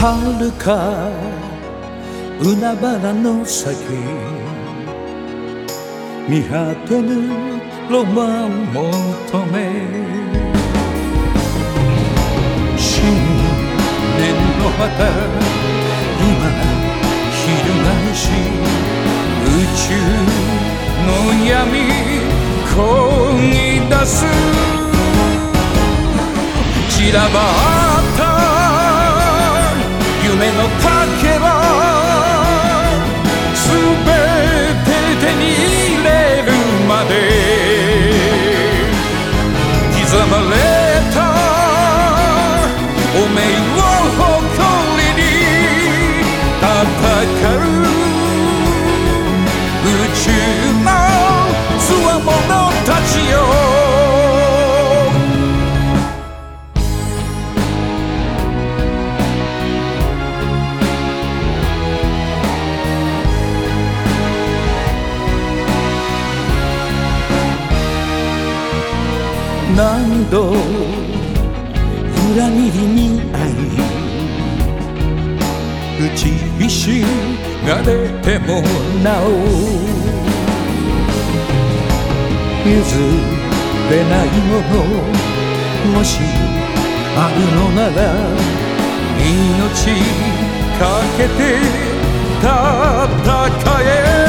遥か海原の先。見果てぬロマン求め。新年の旗今翻し宇宙の闇こぎ出す。散らばった夢のかけ何度裏切りに遭い打ちひしがれてもなお譲れないものもしあるのなら命かけて戦え。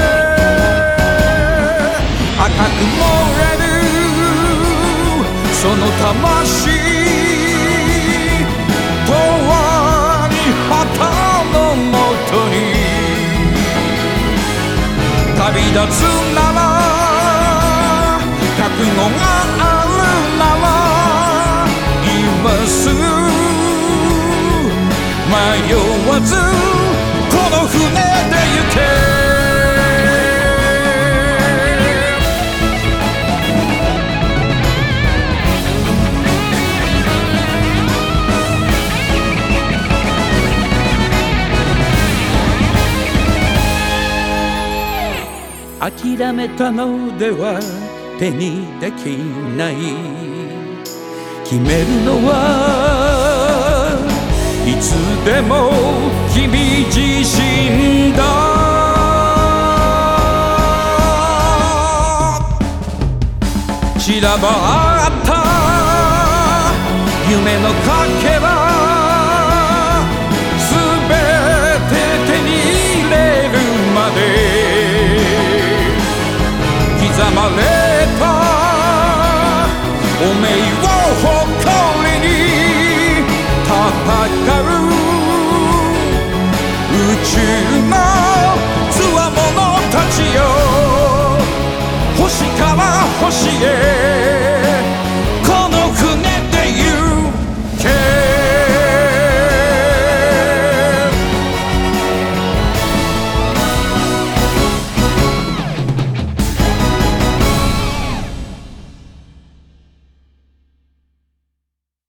旅立つなら覚悟があるなら今すぐ迷わず諦めたのでは手にできない。決めるのはいつでも君自身だ。散らばった夢のかけらすべて手に入れるまで。まれたおめいを誇りに戦う。宇宙の強者たちよ星から星へ